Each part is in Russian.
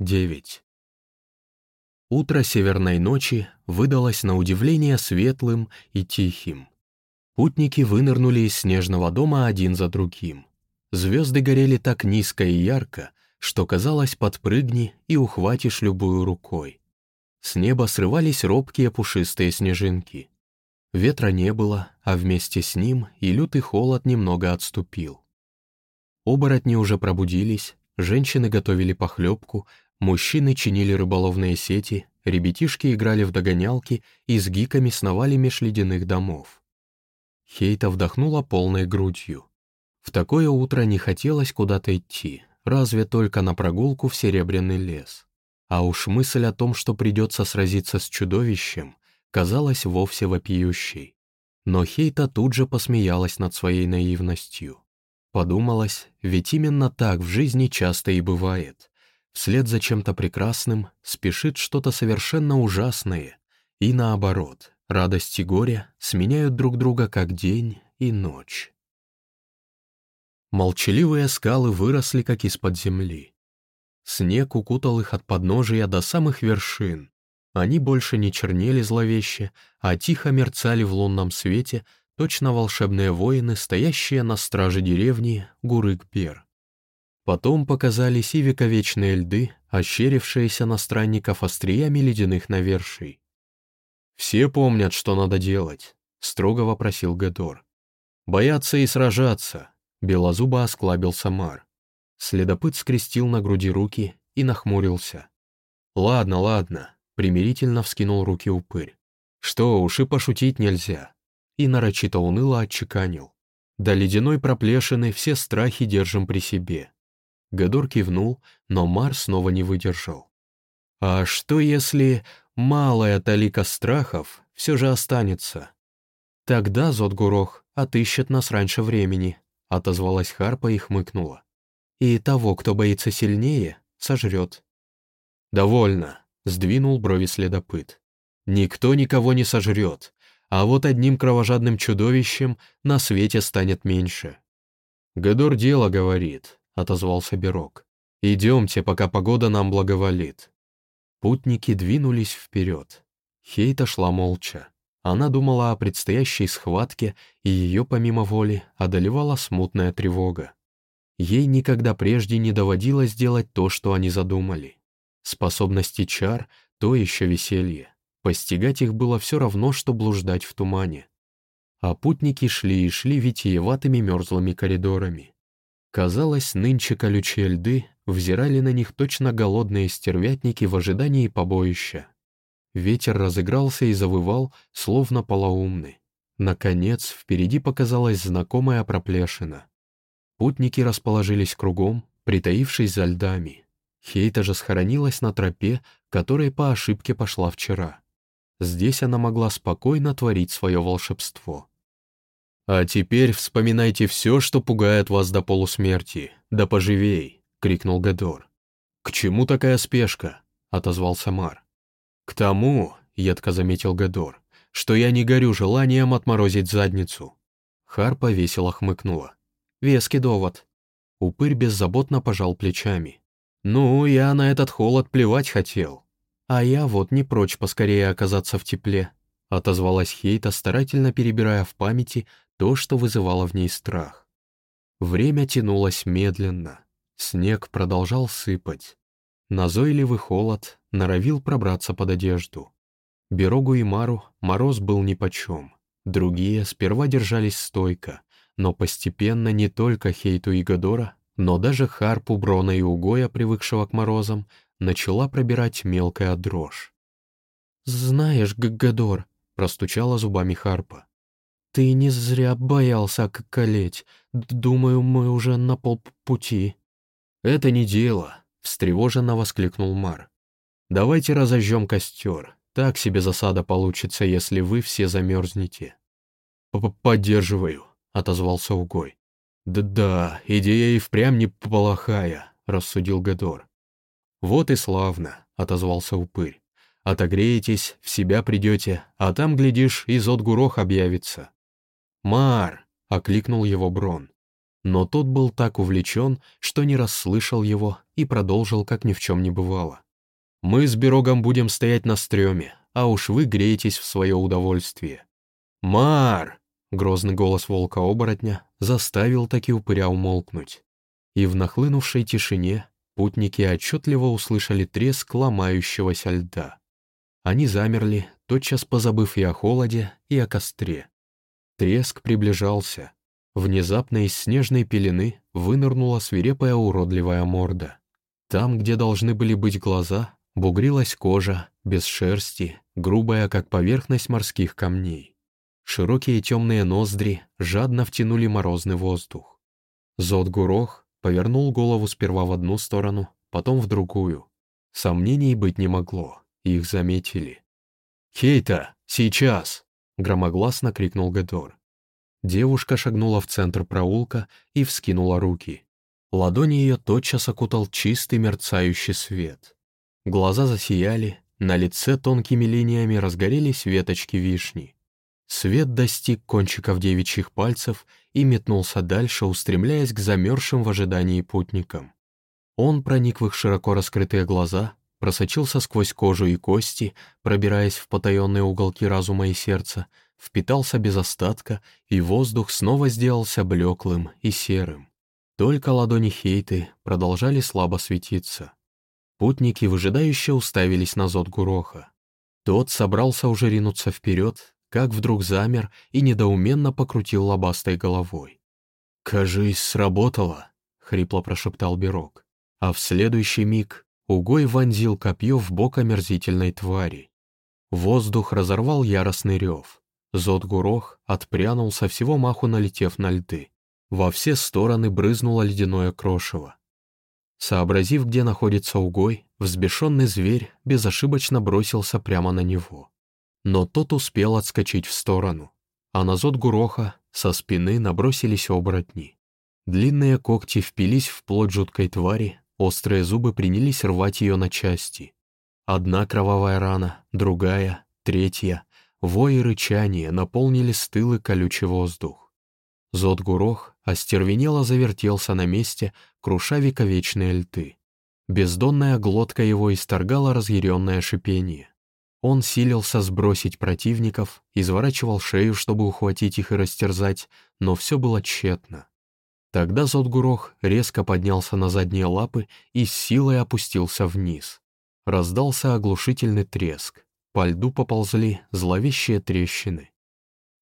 9. Утро северной ночи выдалось на удивление светлым и тихим. Путники вынырнули из снежного дома один за другим. Звезды горели так низко и ярко, что казалось, подпрыгни и ухватишь любую рукой. С неба срывались робкие пушистые снежинки. Ветра не было, а вместе с ним и лютый холод немного отступил. Оборотни уже пробудились, женщины готовили похлебку, Мужчины чинили рыболовные сети, ребятишки играли в догонялки и с гиками сновали меж ледяных домов. Хейта вдохнула полной грудью. В такое утро не хотелось куда-то идти, разве только на прогулку в Серебряный лес. А уж мысль о том, что придется сразиться с чудовищем, казалась вовсе вопиющей. Но Хейта тут же посмеялась над своей наивностью. Подумалось, ведь именно так в жизни часто и бывает. Вслед за чем-то прекрасным спешит что-то совершенно ужасное, и наоборот, радость и горе сменяют друг друга как день и ночь. Молчаливые скалы выросли как из-под земли. Снег укутал их от подножия до самых вершин. Они больше не чернели зловеще, а тихо мерцали в лунном свете, точно волшебные воины, стоящие на страже деревни Гурык-Бер. Потом показались и вековечные льды, ощерившиеся на странников остриями ледяных наверший. «Все помнят, что надо делать», — строго вопросил Гедор. «Бояться и сражаться», — белозубо осклабился Мар. Следопыт скрестил на груди руки и нахмурился. «Ладно, ладно», — примирительно вскинул руки упырь. «Что уж и пошутить нельзя». И нарочито уныло отчеканил. До ледяной проплешины все страхи держим при себе. Гадор кивнул, но Мар снова не выдержал. «А что если малая талика страхов все же останется?» «Тогда Зодгурох отыщет нас раньше времени», — отозвалась Харпа и хмыкнула. «И того, кто боится сильнее, сожрет». «Довольно», — сдвинул брови следопыт. «Никто никого не сожрет, а вот одним кровожадным чудовищем на свете станет меньше». Гадор дело говорит, — отозвался Берок. «Идемте, пока погода нам благоволит». Путники двинулись вперед. Хейта шла молча. Она думала о предстоящей схватке, и ее, помимо воли, одолевала смутная тревога. Ей никогда прежде не доводилось делать то, что они задумали. Способности чар — то еще веселье. Постигать их было все равно, что блуждать в тумане. А путники шли и шли витиеватыми мерзлыми коридорами. Казалось, нынче колючие льды взирали на них точно голодные стервятники в ожидании побоища. Ветер разыгрался и завывал, словно полоумный. Наконец, впереди показалась знакомая проплешина. Путники расположились кругом, притаившись за льдами. Хейта же схоронилась на тропе, которой по ошибке пошла вчера. Здесь она могла спокойно творить свое волшебство. «А теперь вспоминайте все, что пугает вас до полусмерти, да поживей!» — крикнул Гадор. «К чему такая спешка?» — отозвался Мар. «К тому», — едко заметил Гадор, — «что я не горю желанием отморозить задницу». Харпа весело хмыкнула. «Веский довод». Упырь беззаботно пожал плечами. «Ну, я на этот холод плевать хотел. А я вот не прочь поскорее оказаться в тепле», — отозвалась Хейта, старательно перебирая в памяти то, что вызывало в ней страх. Время тянулось медленно, снег продолжал сыпать. Назойливый холод норовил пробраться под одежду. Берогу и Мару мороз был нипочем. Другие сперва держались стойко, но постепенно не только Хейту и Гадора, но даже Харпу, Брона и Угоя, привыкшего к морозам, начала пробирать мелкая дрожь. «Знаешь, Гадор», — простучала зубами Харпа, «Ты не зря боялся околеть. Думаю, мы уже на полпути». «Это не дело», — встревоженно воскликнул Мар. «Давайте разожжем костер. Так себе засада получится, если вы все замерзнете». «Поддерживаю», — отозвался Угой. «Да-да, идея и впрямь неплохая», — рассудил Гадор. «Вот и славно», — отозвался Упырь. «Отогреетесь, в себя придете, а там, глядишь, и Зодгурох объявится. «Мар!» — окликнул его Брон. Но тот был так увлечен, что не расслышал его и продолжил, как ни в чем не бывало. «Мы с Берогом будем стоять на стреме, а уж вы греетесь в свое удовольствие». «Мар!» — грозный голос волка-оборотня заставил таки упыря умолкнуть. И в нахлынувшей тишине путники отчетливо услышали треск ломающегося льда. Они замерли, тотчас позабыв и о холоде, и о костре. Треск приближался. Внезапно из снежной пелены вынырнула свирепая уродливая морда. Там, где должны были быть глаза, бугрилась кожа, без шерсти, грубая, как поверхность морских камней. Широкие темные ноздри жадно втянули морозный воздух. Зод-гурох повернул голову сперва в одну сторону, потом в другую. Сомнений быть не могло, их заметили. «Хейта, сейчас!» — громогласно крикнул Гедор. Девушка шагнула в центр проулка и вскинула руки. Ладони ее тотчас окутал чистый мерцающий свет. Глаза засияли, на лице тонкими линиями разгорелись веточки вишни. Свет достиг кончиков девичьих пальцев и метнулся дальше, устремляясь к замерзшим в ожидании путникам. Он проник в их широко раскрытые глаза, просочился сквозь кожу и кости, пробираясь в потаенные уголки разума и сердца, впитался без остатка, и воздух снова сделался блеклым и серым. Только ладони Хейты продолжали слабо светиться. Путники выжидающе уставились на зод Гуроха. Тот собрался уже ринуться вперед, как вдруг замер и недоуменно покрутил лобастой головой. «Кажись, сработало», — хрипло прошептал Бирок. А в следующий миг Угой вонзил копье в бок омерзительной твари. Воздух разорвал яростный рев. Зод-гурох отпрянул со всего маху, налетев на льды. Во все стороны брызнуло ледяное крошево. Сообразив, где находится угой, взбешенный зверь безошибочно бросился прямо на него. Но тот успел отскочить в сторону, а на Зод-гуроха со спины набросились оборотни. Длинные когти впились в плоть жуткой твари, Острые зубы принялись рвать ее на части. Одна кровавая рана, другая, третья. Вой и рычание наполнили стылый колючий воздух. Зод-гурох остервенело завертелся на месте, круша вековечные льты. Бездонная глотка его исторгала разъяренное шипение. Он силился сбросить противников, изворачивал шею, чтобы ухватить их и растерзать, но все было тщетно. Тогда Зодгурох резко поднялся на задние лапы и с силой опустился вниз. Раздался оглушительный треск. По льду поползли зловещие трещины.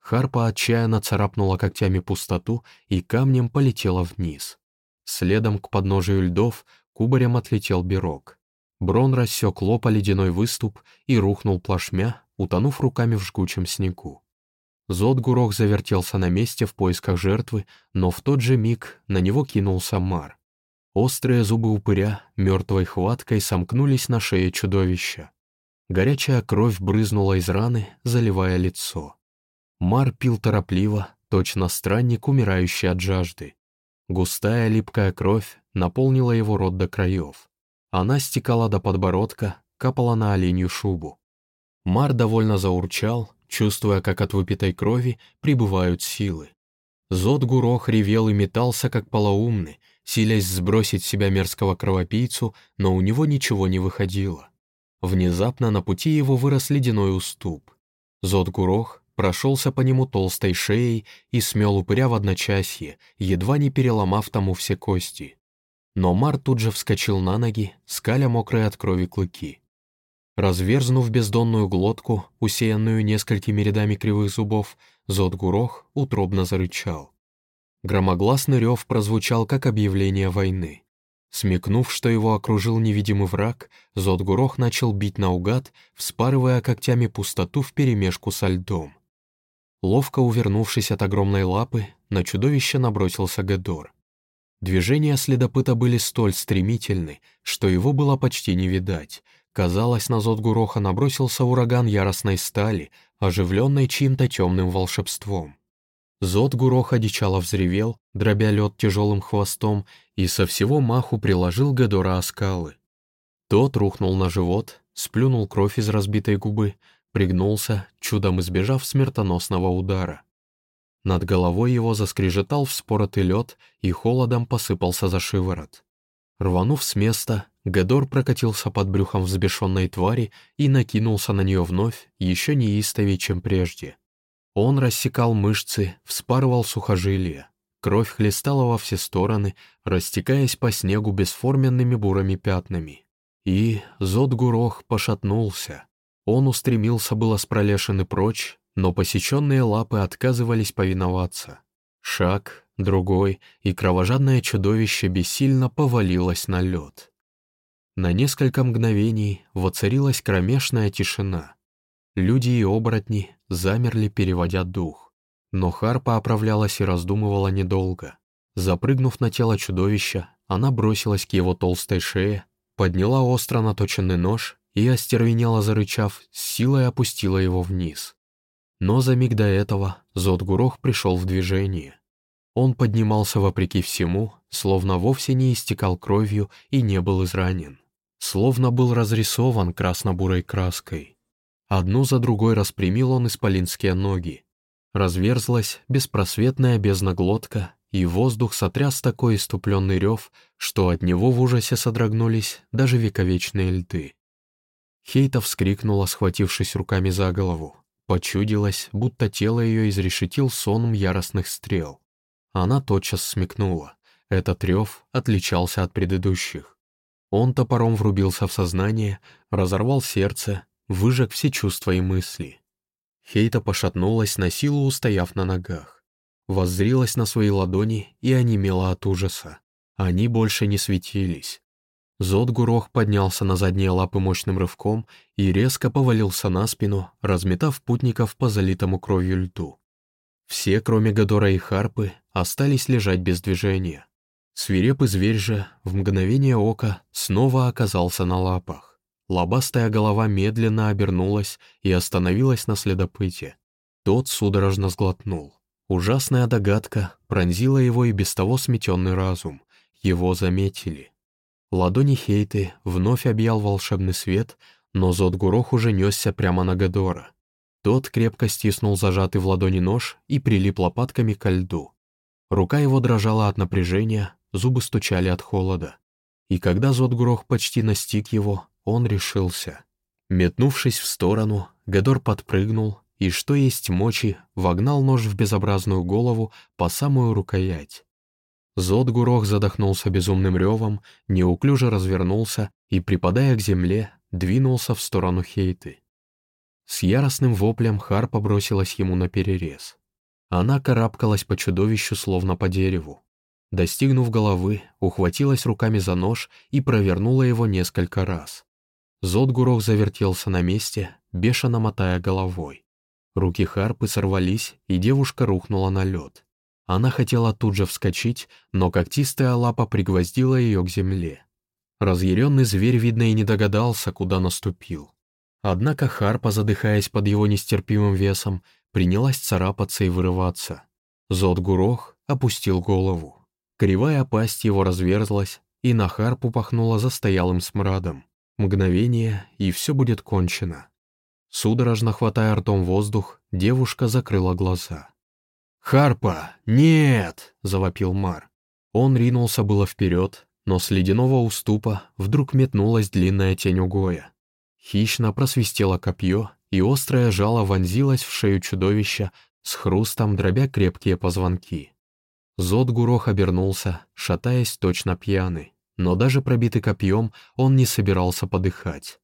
Харпа отчаянно царапнула когтями пустоту и камнем полетела вниз. Следом к подножию льдов кубарем отлетел Бирок. Брон рассек лопа ледяной выступ и рухнул плашмя, утонув руками в жгучем снегу. Зодгурох завертелся на месте в поисках жертвы, но в тот же миг на него кинулся Мар. Острые зубы упыря мертвой хваткой сомкнулись на шее чудовища. Горячая кровь брызнула из раны, заливая лицо. Мар пил торопливо, точно странник, умирающий от жажды. Густая липкая кровь наполнила его рот до краев. Она стекала до подбородка, капала на оленью шубу. Мар довольно заурчал, чувствуя, как от выпитой крови прибывают силы. Зод Гурох ревел и метался, как полоумный, силясь сбросить с себя мерзкого кровопийцу, но у него ничего не выходило. Внезапно на пути его вырос ледяной уступ. Зод Гурох прошелся по нему толстой шеей и смел упыря в одночасье, едва не переломав тому все кости. Но Мар тут же вскочил на ноги, скаля мокрые от крови клыки. Разверзнув бездонную глотку, усеянную несколькими рядами кривых зубов, Зод-Гурох утробно зарычал. Громогласный рев прозвучал, как объявление войны. Смекнув, что его окружил невидимый враг, Зод-Гурох начал бить наугад, вспарывая когтями пустоту вперемешку со льдом. Ловко увернувшись от огромной лапы, на чудовище набросился Гедор. Движения следопыта были столь стремительны, что его было почти не видать, Казалось, на Зодгуроха набросился ураган яростной стали, оживленной чьим-то темным волшебством. Зодгурох одичало взревел, дробя лед тяжелым хвостом, и со всего маху приложил Гедора о скалы. Тот рухнул на живот, сплюнул кровь из разбитой губы, пригнулся, чудом избежав смертоносного удара. Над головой его заскрежетал вспоротый лед и холодом посыпался за шиворот. Рванув с места, Гедор прокатился под брюхом взбешенной твари и накинулся на нее вновь, еще неистовее, чем прежде. Он рассекал мышцы, вспарывал сухожилия. Кровь хлестала во все стороны, растекаясь по снегу бесформенными бурыми пятнами. И Зод-Гурох пошатнулся. Он устремился было с пролешины прочь, но посеченные лапы отказывались повиноваться. Шаг, другой, и кровожадное чудовище бессильно повалилось на лед. На несколько мгновений воцарилась кромешная тишина. Люди и оборотни замерли, переводя дух. Но Харпа оправлялась и раздумывала недолго. Запрыгнув на тело чудовища, она бросилась к его толстой шее, подняла остро наточенный нож и, остервенело зарычав, с силой опустила его вниз. Но за миг до этого Зодгурох пришел в движение. Он поднимался вопреки всему, словно вовсе не истекал кровью и не был изранен. Словно был разрисован красно-бурой краской. Одну за другой распрямил он исполинские ноги. Разверзлась беспросветная бездна и воздух сотряс такой иступленный рев, что от него в ужасе содрогнулись даже вековечные льды. Хейта вскрикнула, схватившись руками за голову. Почудилось, будто тело ее изрешетил соном яростных стрел. Она тотчас смекнула. Этот рев отличался от предыдущих. Он топором врубился в сознание, разорвал сердце, выжег все чувства и мысли. Хейта пошатнулась, на силу устояв на ногах. Воззрилась на свои ладони и онемела от ужаса. Они больше не светились. Зод-гурох поднялся на задние лапы мощным рывком и резко повалился на спину, разметав путников по залитому кровью льду. Все, кроме Гадора и Харпы, остались лежать без движения. Свирепый зверь же в мгновение ока снова оказался на лапах. Лобастая голова медленно обернулась и остановилась на следопыте. Тот судорожно сглотнул. Ужасная догадка пронзила его и без того сметенный разум. Его заметили. Ладони Хейты вновь объял волшебный свет, но Зодгурох уже несся прямо на Гадора. Тот крепко стиснул зажатый в ладони нож и прилип лопатками ко льду. Рука его дрожала от напряжения, зубы стучали от холода. И когда Зодгурох почти настиг его, он решился. Метнувшись в сторону, Гадор подпрыгнул и, что есть мочи, вогнал нож в безобразную голову по самую рукоять. Зодгурох задохнулся безумным ревом, неуклюже развернулся и, припадая к земле, двинулся в сторону Хейты. С яростным воплем Харпа бросилась ему на перерез. Она карабкалась по чудовищу, словно по дереву. Достигнув головы, ухватилась руками за нож и провернула его несколько раз. Зодгурох завертелся на месте, бешено мотая головой. Руки Харпы сорвались, и девушка рухнула на лед. Она хотела тут же вскочить, но когтистая лапа пригвоздила ее к земле. Разъяренный зверь, видно, и не догадался, куда наступил. Однако Харпа, задыхаясь под его нестерпимым весом, принялась царапаться и вырываться. Зодгурох опустил голову. Кривая пасть его разверзлась, и на Харпу пахнула застоялым смрадом. Мгновение, и все будет кончено. Судорожно хватая ртом воздух, девушка закрыла глаза. «Харпа, нет!» — завопил Мар. Он ринулся было вперед, но с ледяного уступа вдруг метнулась длинная тень угоя. Хищно просвистело копье, и острое жало вонзилось в шею чудовища с хрустом дробя крепкие позвонки. Зод Гурох обернулся, шатаясь точно пьяный но даже пробитый копьем он не собирался подыхать.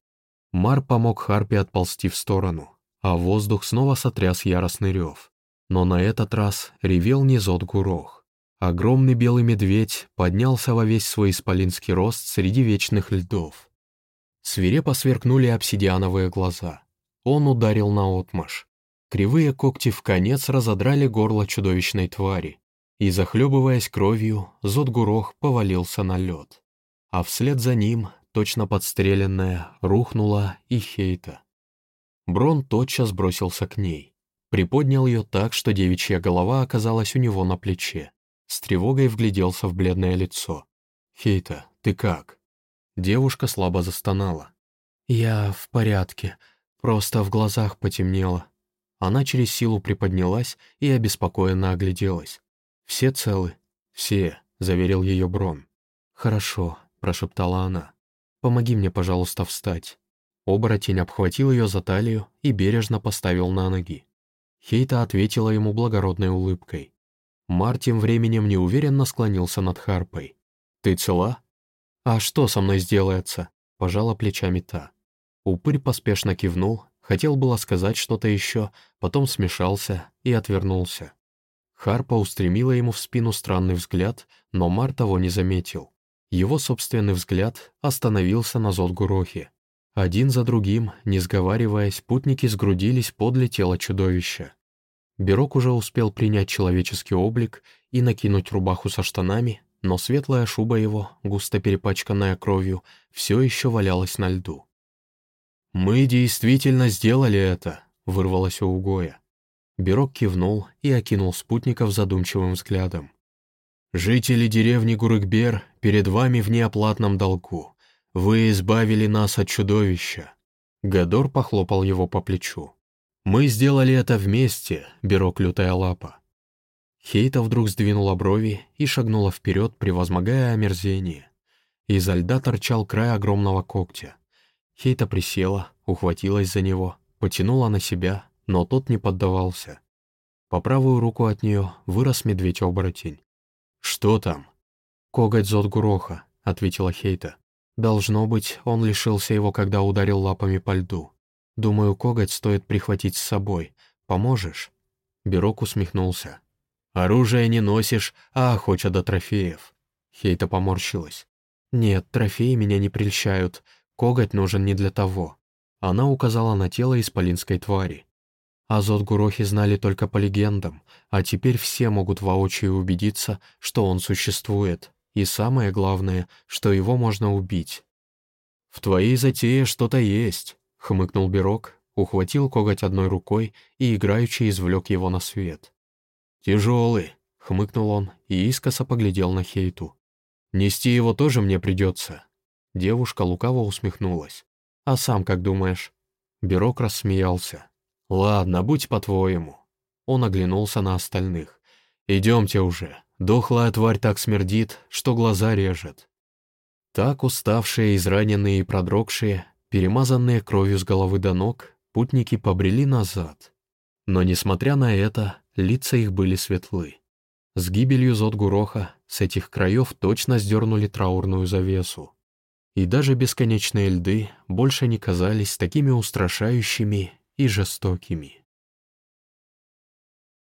Мар помог Харпе отползти в сторону, а воздух снова сотряс яростный рев. Но на этот раз ревел не Зод Гурох. Огромный белый медведь поднялся во весь свой исполинский рост среди вечных льдов. Свирепо сверкнули обсидиановые глаза. Он ударил на отмаш. Кривые когти в конец разодрали горло чудовищной твари, и, захлебываясь кровью, Зодгурох повалился на лед а вслед за ним, точно подстреленная, рухнула и Хейта. Брон тотчас бросился к ней. Приподнял ее так, что девичья голова оказалась у него на плече. С тревогой вгляделся в бледное лицо. «Хейта, ты как?» Девушка слабо застонала. «Я в порядке, просто в глазах потемнело». Она через силу приподнялась и обеспокоенно огляделась. «Все целы?» «Все», — заверил ее Брон. «Хорошо», — прошептала она. «Помоги мне, пожалуйста, встать». Оборотень обхватил ее за талию и бережно поставил на ноги. Хейта ответила ему благородной улыбкой. Мар тем временем неуверенно склонился над Харпой. «Ты цела?» «А что со мной сделается?» — пожала плечами та. Упырь поспешно кивнул, хотел было сказать что-то еще, потом смешался и отвернулся. Харпа устремила ему в спину странный взгляд, но Мар того не заметил. Его собственный взгляд остановился на Зодгурохе. Один за другим, не сговариваясь, путники сгрудились подле тела чудовища. Берок уже успел принять человеческий облик и накинуть рубаху со штанами, но светлая шуба его, густо перепачканная кровью, все еще валялась на льду. «Мы действительно сделали это», — вырвалось у Угоя. Берок кивнул и окинул спутников задумчивым взглядом. «Жители деревни Гурыкбер перед вами в неоплатном долгу. Вы избавили нас от чудовища». Гадор похлопал его по плечу. «Мы сделали это вместе, Берок Лютая Лапа». Хейта вдруг сдвинула брови и шагнула вперед, превозмогая омерзение. Изо льда торчал край огромного когтя. Хейта присела, ухватилась за него, потянула на себя, но тот не поддавался. По правую руку от нее вырос медведь-оборотень. «Что там?» «Коготь Зодгуроха», — ответила Хейта. Должно быть, он лишился его, когда ударил лапами по льду. Думаю, коготь стоит прихватить с собой. Поможешь?» Бирок усмехнулся. «Оружие не носишь, а охоча до трофеев». Хейта поморщилась. «Нет, трофеи меня не прельщают. Коготь нужен не для того». Она указала на тело исполинской твари. Азот Гурохи знали только по легендам, а теперь все могут воочию убедиться, что он существует. И самое главное, что его можно убить. «В твоей затее что-то есть», — хмыкнул Бирок, ухватил коготь одной рукой и играючи извлек его на свет. «Тяжелый», — хмыкнул он и искоса поглядел на Хейту. «Нести его тоже мне придется». Девушка лукаво усмехнулась. «А сам как думаешь?» Бирок рассмеялся. «Ладно, будь по-твоему». Он оглянулся на остальных. «Идемте уже, Дохлая тварь так смердит, что глаза режет. Так уставшие, израненные и продрогшие, перемазанные кровью с головы до ног, путники побрели назад. Но, несмотря на это, лица их были светлы. С гибелью Зодгуроха с этих краев точно сдернули траурную завесу. И даже бесконечные льды больше не казались такими устрашающими и жестокими.